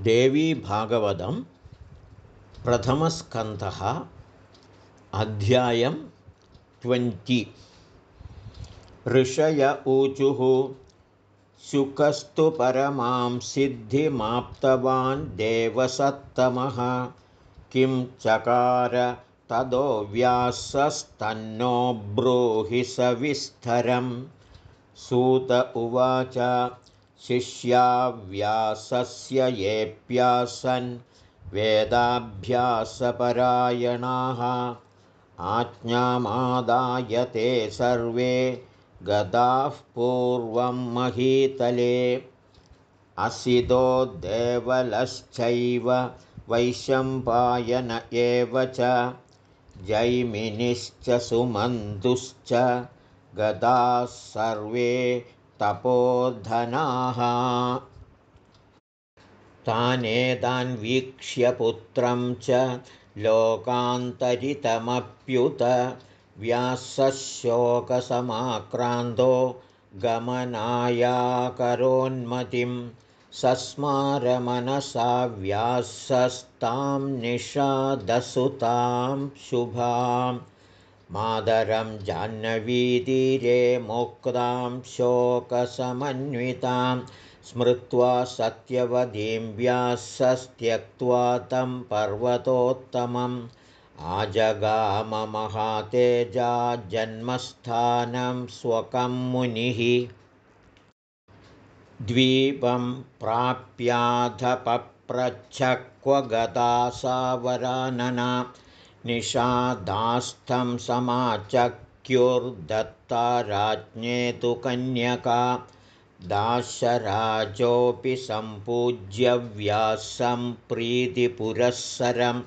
देवीभागवतं प्रथमस्कन्धः अध्यायं ट्वेण्टि। ऋषय ऊचुः शुकस्तु परमां सिद्धिमाप्तवान् देवसत्तमः। किं चकार तदो व्यासस्तन्नो ब्रूहि सविस्तरं सूत उवाच शिष्याव्यासस्य येऽप्यासन् वेदाभ्यासपरायणाः। आज्ञामादायते सर्वे गदाः पूर्वं महीतले। असितो देवलश्चैव वैशम्पायन एव च। जैमिनिश्च सुमन्तुश्च गदाः सर्वे तपोधनाः। तानेतान्वीक्ष्य पुत्रं च लोकान्तरितमप्युत। व्यासशोकसमाक्रान्तो गमनायाकरोन्मतिं। सस्मारमनसा व्यासस्तां निषादसुतां शुभाम् मादरं जाह्नवीतीरे मुक्तां शोकसमन्वितां स्मृत्वा सत्यवतीं व्यासस्त्यक्त्वा तं पर्वतोत्तमम् आजगाममहातेजा जन्मस्थानं स्वकं मुनिः। द्वीपं प्राप्याधपप्रच्छक्व गता सावरानना निषादास्थं समाचक्युर्दत्ता राज्ञे तु कन्यका। दाशराजोऽपि सम्पूज्य व्यासं प्रीतिपुरःसरं।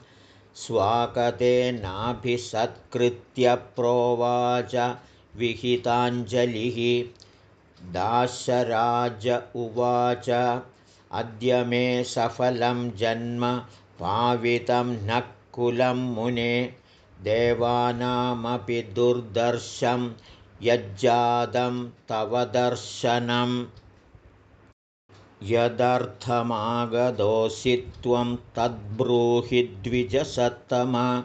स्वाकतेनाभिसत्कृत्य प्रोवाच विहिताञ्जलिः। दाशराज उवाच अद्य मे सफलं जन्म पावितं न कुलं मुने देवानामपि दुर्दर्शं यज्जातं तव दर्शनम् यदर्थमागतोऽसि त्वं तद्ब्रूहि द्विजसत्तम।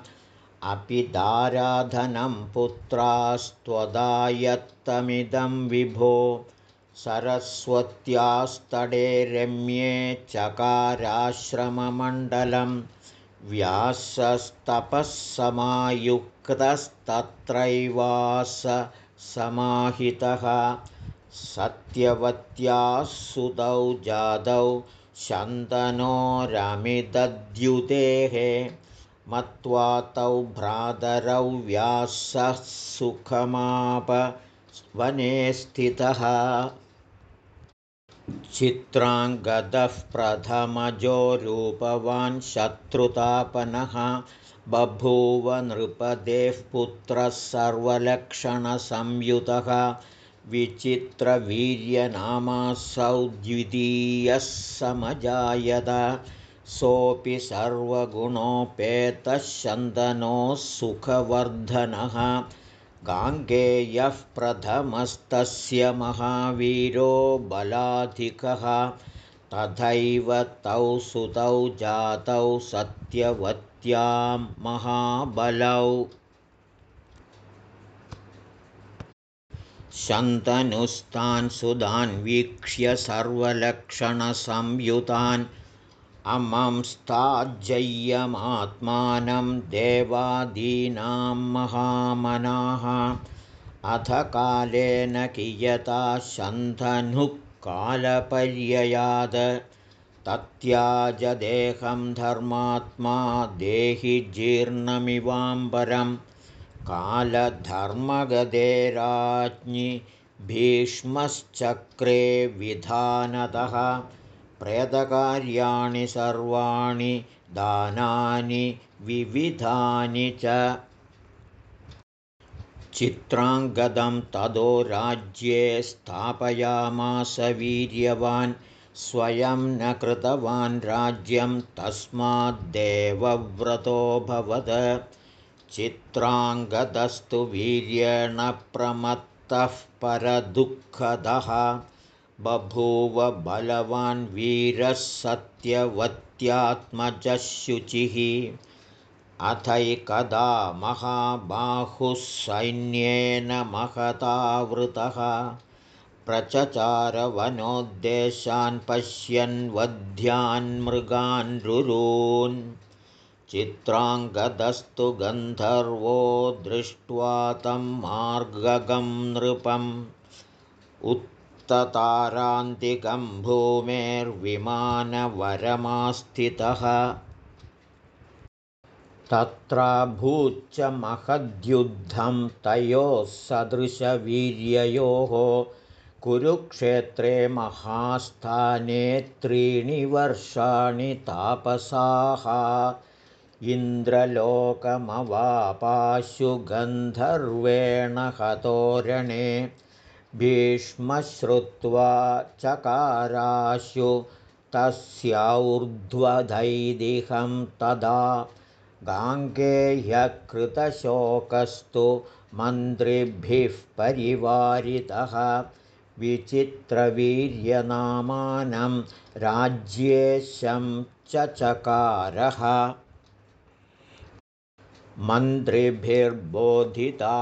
अपि दाराधनं पुत्रास्त्वदायत्तमिदं विभो। सरस्वत्यास्तडे रम्ये चकाराश्रममण्डलम् व्यासस्तपः समायुक्तस्तत्रैवास समाहितः सत्यवत्याः सुतौ जातौ शन्तनोरमिदद्युतेः मत्वा तौ भ्रातरौ व्यासः सुखमाप वने स्थितः चित्राङ्गदः प्रथमजो रूपवान् शत्रुतापनः बभूव नृपदेः पुत्रः सर्वलक्षणसंयुतः विचित्रवीर्यनामासौ द्वितीयः समजायत। सोऽपि सर्वगुणोपेतः शन्दनोः सुखवर्धनः गाङ्गेयः प्रथमस्तस्य महावीरो बलाधिकः तथैव तौ सुतौ जातौ सत्यवत्यां महाबलौ। शन्तनुस्तान् सुधान् वीक्ष्य सर्वलक्षणसंयुतान् अमंस्ताज्जय्यमात्मानं देवादीनां महामनाः। अथ कालेन कियता शन्धनुः कालपर्ययाद तत्याजदेहं धर्मात्मा देहि जीर्णमिवाम्बरं कालधर्मगदे राज्ञि भीष्मश्चक्रे विधानतः प्रेतकार्याणि सर्वाणि दानानि विविधानि च। चित्राङ्गदं तदो राज्ये स्थापयामास वीर्यवान् स्वयं न कृतवान् राज्यं तस्माद्देवव्रतोऽभवद चित्राङ्गदस्तु वीर्येण प्रमत्तः परदुःखदः बभूव बलवान् वीरः सत्यवत्यात्मजः शुचिः अथैकदा महाबाहुः सैन्येन महतावृतः प्रचचारवनोद्देशान् पश्यन् वध्यान् मृगान् रुरून्। चित्राङ्गदस्तु गन्धर्वो दृष्ट्वा तं मार्गगं नृपम् उत्ततारान्तिकं भूमेर्विमानवरमास्थितः तत्राभूच्च महद्युद्धं तयोः सदृशवीर्ययोः कुरुक्षेत्रे महास्थाने त्रीणि वर्षाणि तापसाः। इन्द्रलोकमवापाशुगन्धर्वेण हतोरणे भीष्मश्रुत्वा चकाराशु तस्याऊर्ध्वधैदिहं तदा गाङ्गेयकृतशोकस्तु मन्त्रिभिः परिवारितः विचित्रवीर्यनामानं राज्येशं च चकारः मन्त्रिभिर्बोधिता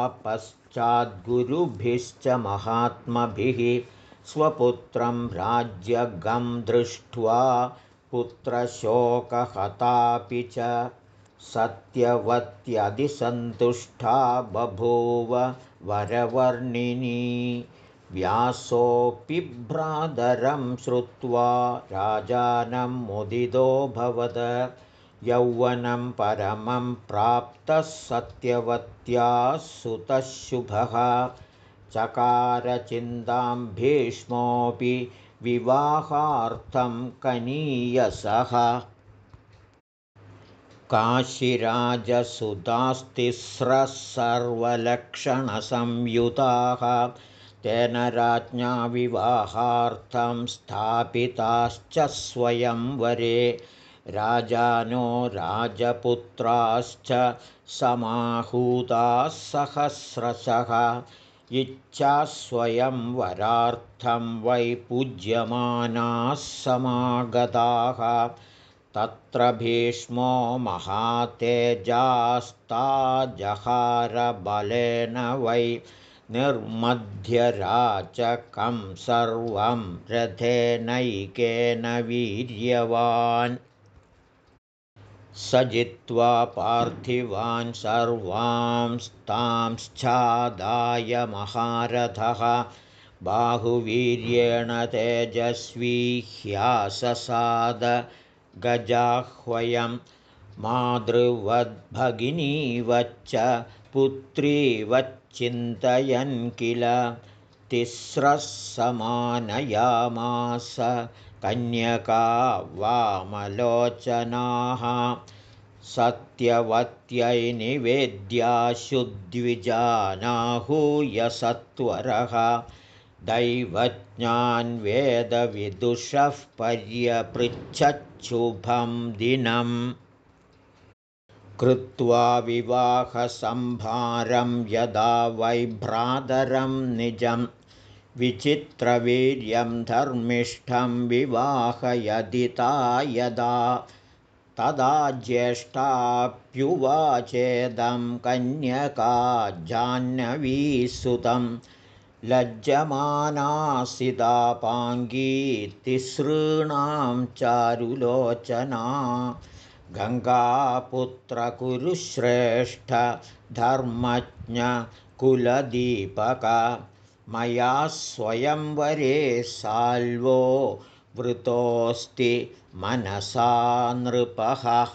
पश्चाद्गुरुभिश्च महात्मभिः स्वपुत्रं राज्यगं दृष्ट्वा पुत्रशोकहतापि च सत्यवत्यधिसन्तुष्टा बभूव वरवर्णिनी। व्यासोऽपि भ्रातरं श्रुत्वा राजानं मुदितोऽभवद यौवनं परमं प्राप्तः सत्यवत्याः सुतः शुभः चकारचिन्तां भीष्मोऽपि विवाहार्थं कनीयसः काशिराजसुतास्तिस्रः सर्वलक्षणसंयुताः। तेन राज्ञा विवाहार्थं स्थापिताश्च स्वयंवरे राजानो राजपुत्राश्च समाहूताः सहस्रशः। इच्छास्वयंवरार्थं वै पूज्यमानाः समागताः। तत्र भीष्मो महातेजास्ताजहारबलेन वै निर्मध्यराचकं सर्वं रथेनैकेन वीर्यवान् स जित्वा पार्थिवान् सर्वांस्तांश्चादाय महारथः। बाहुवीर्येण तेजस्वी ह्याससाद गजाह्वयं मातृवद्भगिनीवच्च पुत्रीवच्चिन्तयन् किल तिस्रः समानयामास कन्यका वामलोचनाः सत्यवत्यै निवेद्याशुद्विजानाहूयसत्वरः दैवज्ञान् वेदविदुषः पर्यपृच्छच्छुभं दिनम् कृत्वा विवाहसंभारं यदा वैभ्रातरं निजम् विचित्रवीर्यं धर्मिष्ठं विवाहयदिता यदा तदा ज्येष्ठाप्युवाचेदं कन्यका जाह्नवीसुतं लज्जमानासितापाङ्गी तिसॄणां चारुलोचना। गङ्गापुत्रकुरुश्रेष्ठ धर्मज्ञकुलदीपक मया स्वयंवरे साल्वो वृतोऽस्ति मनसा नृपः।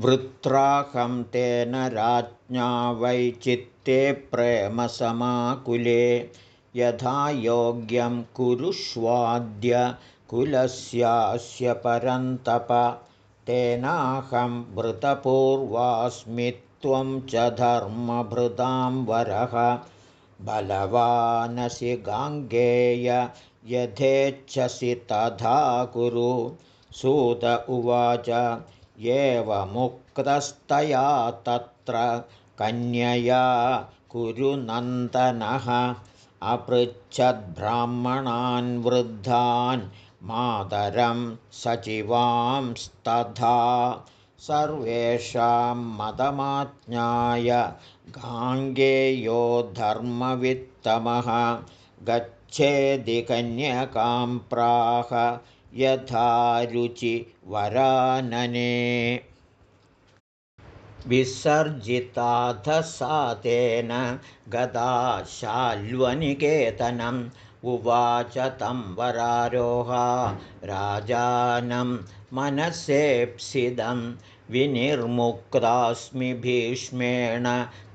वृत्राहं तेन राज्ञा वैचित्ते प्रेमसमाकुले यथा योग्यं कुरुष्वाद्य कुलस्यास्य परन्तप। तेनाहं वृतपूर्वास्मि त्वं च धर्मभृतां वरः बलवानसि गाङ्गेय यथेच्छसि तथा कुरु। सूत उवाच एवमुक्तस्तया तत्र कन्यया कुरु नन्दनः। अपृच्छद्ब्राह्मणान् वृद्धान् मातरं सचिवांस्तथा सर्वेषां मतमाज्ञाय गाङ्गेयो धर्मवित्तमः गच्छेदिकन्यकां प्राह यथा रुचिवरानने विसर्जिताथ सा तेन गदा शाल्वनिकेतनम् उवाच तं वरारोहा राजानं मनसेप्सिदं विनिर्मुक्तास्मि भीष्मेण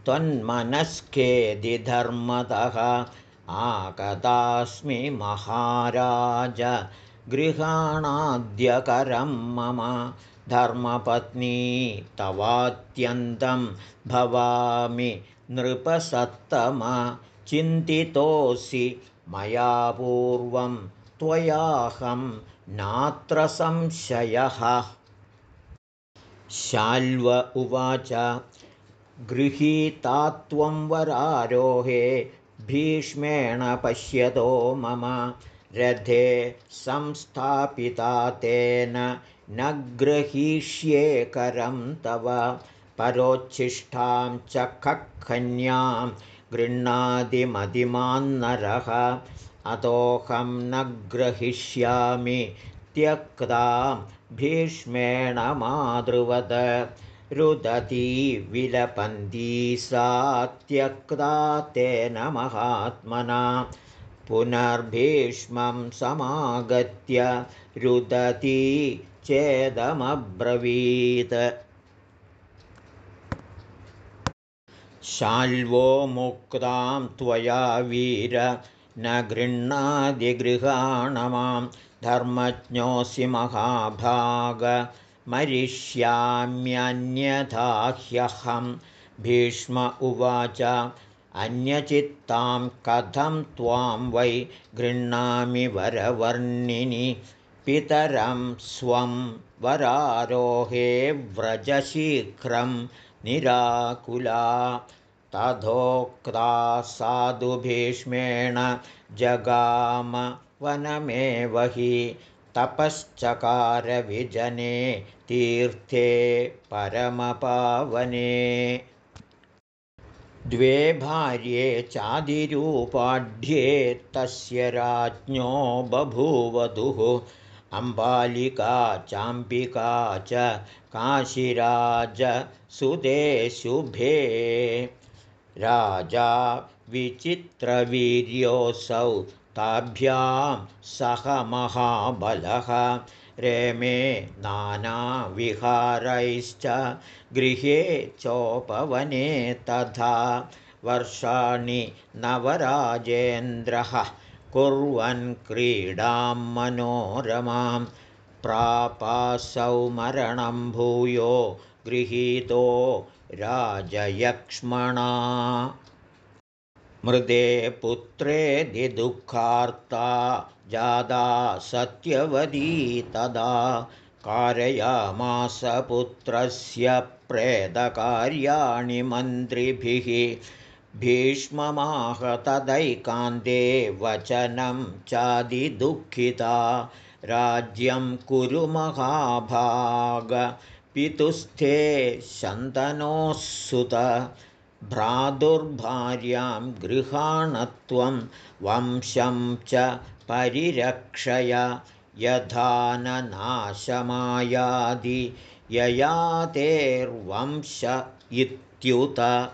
त्वन्मनस्केदिधर्मतः आगतास्मि महाराज गृहाणाद्यकरं मम धर्मपत्नी तवात्यन्तं भवामि नृपसत्तम चिन्तितोऽसि मया पूर्वं त्वयाहं नात्र संशयः शाल्व उवाच गृहीता त्वं वरारोहे भीष्मेण पश्यतो मम रथे संस्थापिता तेन न ग्रहीष्येकरं तव परोच्छिष्टां च खखन्यां गृह्णादिमदिमान्नरः अतोऽहं न ग्रहीष्यामि त्यक्तां भीष्मेण मातृवद रुदती विलपन्ती सा त्यक्ता तेन महात्मना। पुनर्भीष्मं समागत्य रुदती चेदमब्रवीत्। शाल्वो मुक्तां त्वया वीर न गृह्णादिगृहाण मां धर्मज्ञोऽसि महाभागमरिष्याम्यन्यथा ह्यहं भीष्म उवाच अन्यचित्तां कथं त्वां वै गृह्णामि वरवर्णिनि? पितरं स्वं वरारोहे व्रजशीघ्रं निराकुला। तथोक्ता साधुभीष्मेण जगाम वनमेव हि तपश्चकारविजने तीर्थे परमपावने। द्वे भार्ये चादिरूपाढ्ये तस्य राज्ञो बभूवधुः। अम्बालिका चाम्बिका च काशिराजसुदेशुभे राजा विचित्रवीर्योऽसौ ताभ्यां सह महाबलः। रेमे नानाविहारैश्च गृहे चोपवने तथा वर्षाणि नवराजेन्द्रः कुर्वन् क्रीडां मनोरमां। प्रापासौ मरणं भूयो गृहीतो राजयक्ष्मणा मृदे पुत्रे दिदुःखार्ता जादा सत्यवदी तदा कारयामासपुत्रस्य प्रेतकार्याणि मन्त्रिभिः भीष्ममाह तदैकान्ते वचनं चादिदुःखिता। राज्यं कुरु महाभाग पितुस्थे शन्तनोऽसुत भ्रातुर्भार्यां गृहाणत्वं वंशं च परिरक्षय यथा न नाशमायादि ययातेर्वंश इत्युत।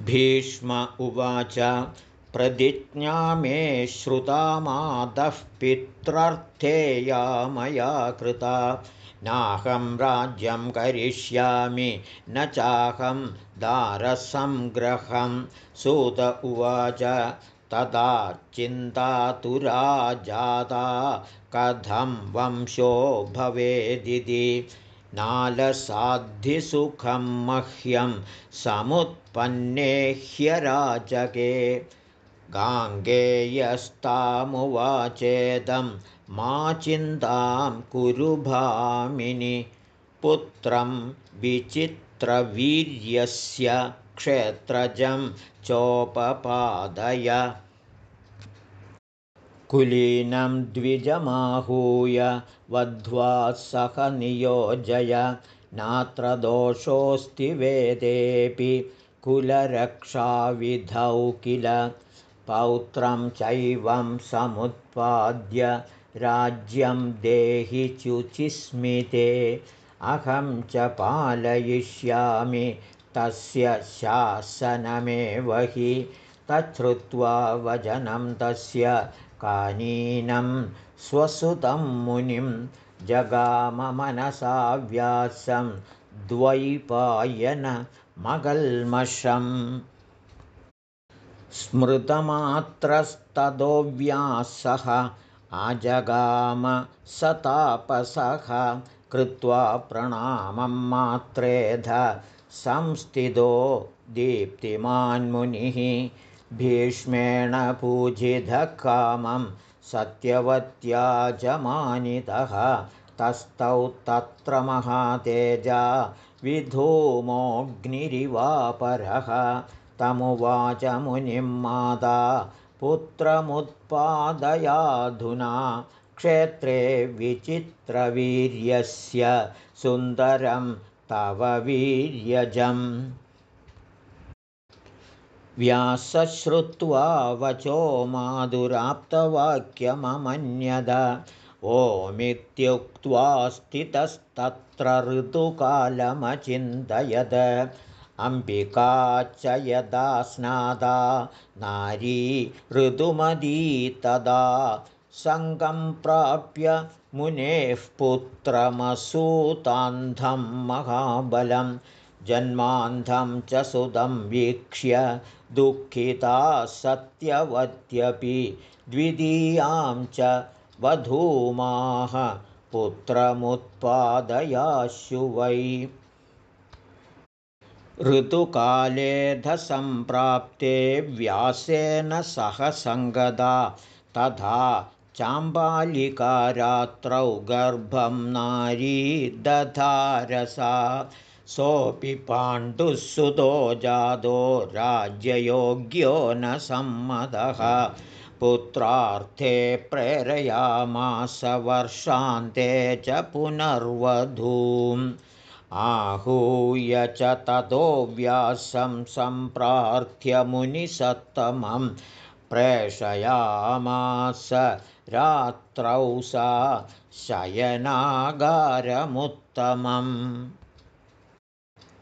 भीष्म उवाच प्रतिज्ञा मे श्रुता मातः पित्रर्थेया मया कृता नाहं राज्यं करिष्यामि न चाहं दारसंग्रहं। सूत उवाच तदा चिन्तातुरा जाता कथं वंशो भवेदिति। नालसाद्धिसुखं मह्यं समुत्पन्ने ह्यराजके गाङ्गेयस्तामुवाचेदं मा चिन्तां कुरु भामिनि पुत्रं विचित्रवीर्यस्य क्षेत्रजं चोपपादय। कुलीनं द्विजमाहूय वध्वा सह नियोजय नात्र दोषोऽस्ति वेदेऽपि कुलरक्षाविधौ किल पौत्रं चैवं समुत्पाद्य राज्यं देहि चुचिस्मिते अहं च पालयिष्यामि तस्य शासनमेव हि। तच्छ्रुत्वा वचनं तस्य कानीनं स्वसुतं मुनिं जगाममनसा व्यासं द्वैपायनमगल्मषम् स्मृतमात्रस्ततो व्यासः आजगाम सतापसः कृत्वा प्रणामं मात्रेध संस्थितो दीप्तिमान्मुनिः भीष्मेण पूजितकामं सत्यवत्या च मानितः तस्थौ तत्र महातेजा विधूमोऽग्निरिवापरः तमुवाच मुनिं माता पुत्रमुत्पादयाधुना क्षेत्रे विचित्रवीर्यस्य सुन्दरं तव वीर्यजम्। व्यासश्रुत्वा वचो माधुराप्तवाक्यममन्यद ओमित्युक्त्वा स्थितस्तत्र ऋतुकालमचिन्तयद अम्बिका च यदा स्नादा नारी ऋतुमदी तदा। सङ्गं प्राप्य मुनेः पुत्रमसूतान्धं महाबलं जन्मान्धं च सुतं वीक्ष्य दुःखिता सत्यवत्यपि द्वितीयां च वधूमाः पुत्रमुत्पादयाशु वै ऋतुकालेधसम्प्राप्ते व्यासेन सह सङ्गदा। तथा चाम्बालिकारात्रौ गर्भं नारी दधारसा। सोऽपि पाण्डुः सुतो जातो राज्ययोग्यो न सम्मतः पुत्रार्थे प्रेरयामास वर्षान्ते च पुनर्वधूम् आहूय च ततो व्यासं सम्प्रार्थ्य मुनिसत्तमं प्रेषयामास रात्रौ सा शयनागारमुत्तमम्।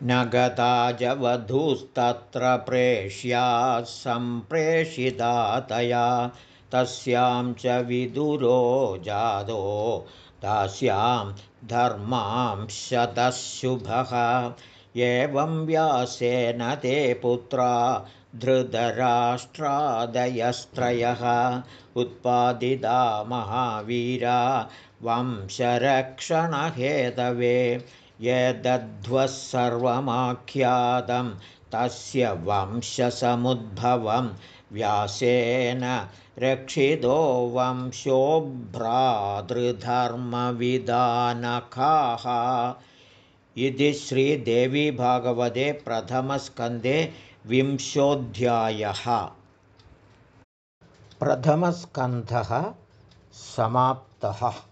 न गताजवधूस्तत्र प्रेष्या सम्प्रेषिता तया तस्यां च विदुरो जादो दास्यां धर्मांशतशुभः एवं व्यासेन ते पुत्रा धृतराष्ट्रादयस्त्रयः। उत्पादिता महावीरा वंशरक्षणहेतवे। यदध्वः सर्वमाख्यातं तस्य वंशसमुद्भवं। व्यासेन रक्षितो वंशोभ्रातृधर्मविधानखाः इति श्रीदेवी भागवते प्रथमस्कन्धे विंशोऽध्यायः। प्रथमस्कन्धः समाप्तः